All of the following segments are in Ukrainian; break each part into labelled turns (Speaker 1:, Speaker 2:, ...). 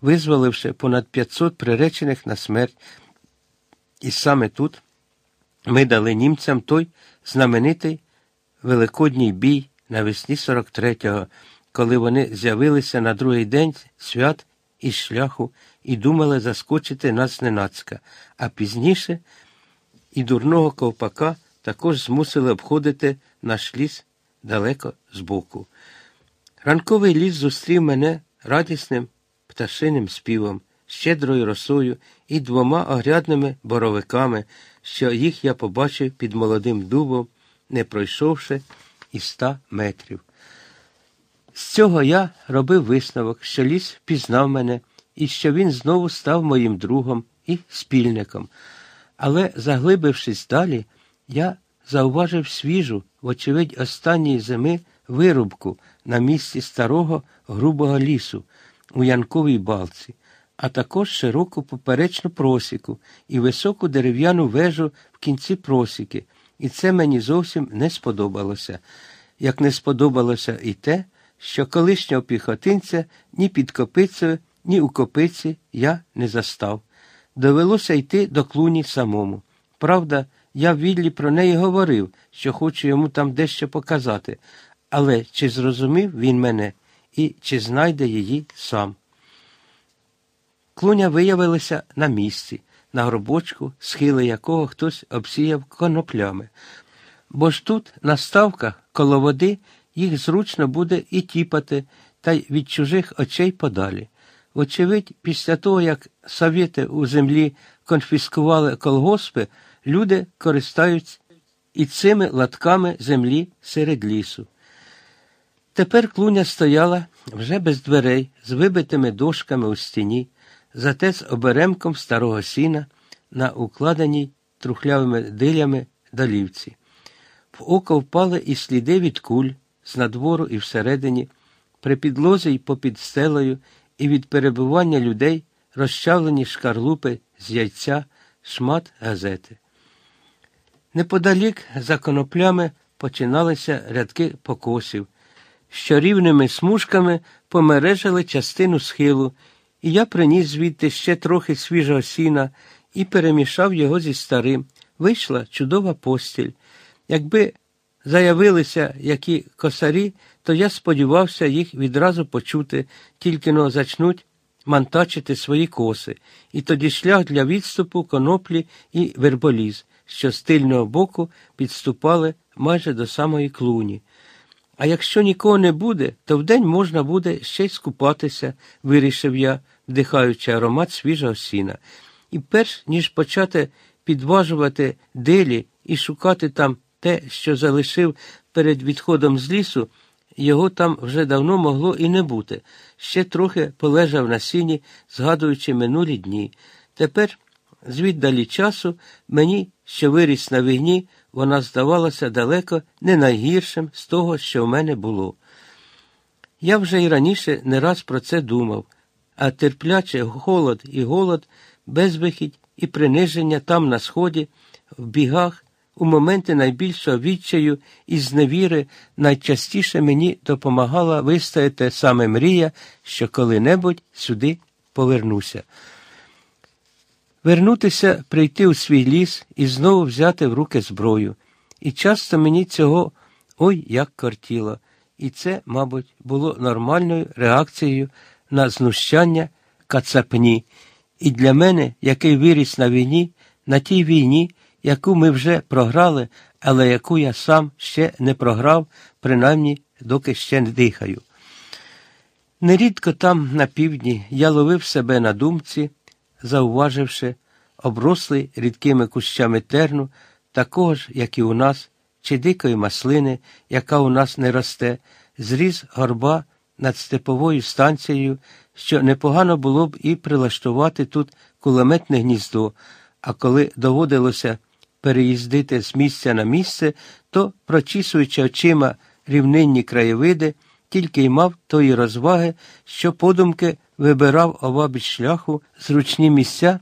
Speaker 1: визволивши понад 500 приречених на смерть. І саме тут ми дали німцям той знаменитий Великодній бій навесні 43-го, коли вони з'явилися на другий день свят із шляху і думали заскочити нас зненацька, а пізніше і дурного ковпака також змусили обходити наш ліс далеко збоку. Ранковий ліс зустрів мене радісним пташиним співом, щедрою росою і двома огрядними боровиками, що їх я побачив під молодим дубом, не пройшовши і ста метрів. З цього я робив висновок, що ліс впізнав мене і що він знову став моїм другом і спільником. Але, заглибившись далі, я зауважив свіжу, вочевидь, останньої зими вирубку на місці старого грубого лісу у Янковій балці, а також широку поперечну просіку і високу дерев'яну вежу в кінці просіки, і це мені зовсім не сподобалося, як не сподобалося і те, що колишнього піхотинця ні під копицею, ні у копиці я не застав. Довелося йти до клуні самому. Правда, я в відлі про неї говорив, що хочу йому там дещо показати, але чи зрозумів він мене і чи знайде її сам. Клуня виявилася на місці, на гробочку, схили якого хтось обсіяв коноплями. Бо ж тут, на ставках, коло води, їх зручно буде і тіпати, та й від чужих очей подалі. Вочевидь, після того, як совєти у землі конфіскували колгоспи, люди користаються і цими латками землі серед лісу. Тепер клуня стояла вже без дверей, з вибитими дошками у стіні, зате з оберемком старого сіна на укладеній трухлявими дилями долівці. В око впали і сліди від куль з надвору і всередині, при підлозі й попід стелею, і від перебування людей розчавлені шкарлупи з яйця, шмат газети. Неподалік за коноплями починалися рядки покосів, що рівними смужками помережили частину схилу, і я приніс звідти ще трохи свіжого сіна і перемішав його зі старим. Вийшла чудова постіль. Якби заявилися які косарі, то я сподівався їх відразу почути, тільки но зачнуть мантачити свої коси, і тоді шлях для відступу коноплі і верболіз, що з тильного боку підступали майже до самої клуні. А якщо нікого не буде, то вдень можна буде ще й скупатися, вирішив я, вдихаючи аромат свіжого сіна. І перш ніж почати підважувати делі і шукати там те, що залишив перед відходом з лісу, його там вже давно могло і не бути. Ще трохи полежав на сіні, згадуючи минулі дні. Тепер, звіддалі часу, мені, що виріс на війні, вона здавалася далеко не найгіршим з того, що в мене було. Я вже й раніше не раз про це думав, а терпляче холод і голод, безвихідь і приниження там на сході, в бігах, у моменти найбільшого відчаю і зневіри найчастіше мені допомагала вистояти саме мрія, що коли-небудь сюди повернуся. Вернутися, прийти у свій ліс і знову взяти в руки зброю. І часто мені цього ой як кортіло. І це, мабуть, було нормальною реакцією на знущання кацапні. І для мене, який виріс на війні, на тій війні, яку ми вже програли, але яку я сам ще не програв, принаймні доки ще не дихаю. Нерідко там, на півдні, я ловив себе на думці, зауваживши, оброслий рідкими кущами терну, такого ж, як і у нас, чи дикої маслини, яка у нас не росте, зріз горба над степовою станцією, що непогано було б і прилаштувати тут кулеметне гніздо, а коли доводилося переїздити з місця на місце, то, прочісуючи очима рівнинні краєвиди, тільки й мав тої розваги, що подумки вибирав овабіч шляху зручні місця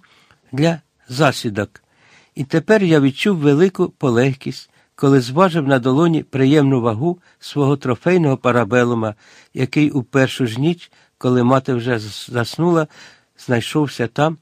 Speaker 1: для засідок. І тепер я відчув велику полегкість, коли зважив на долоні приємну вагу свого трофейного парабелума, який у першу ж ніч коли мати вже заснула, знайшовся там,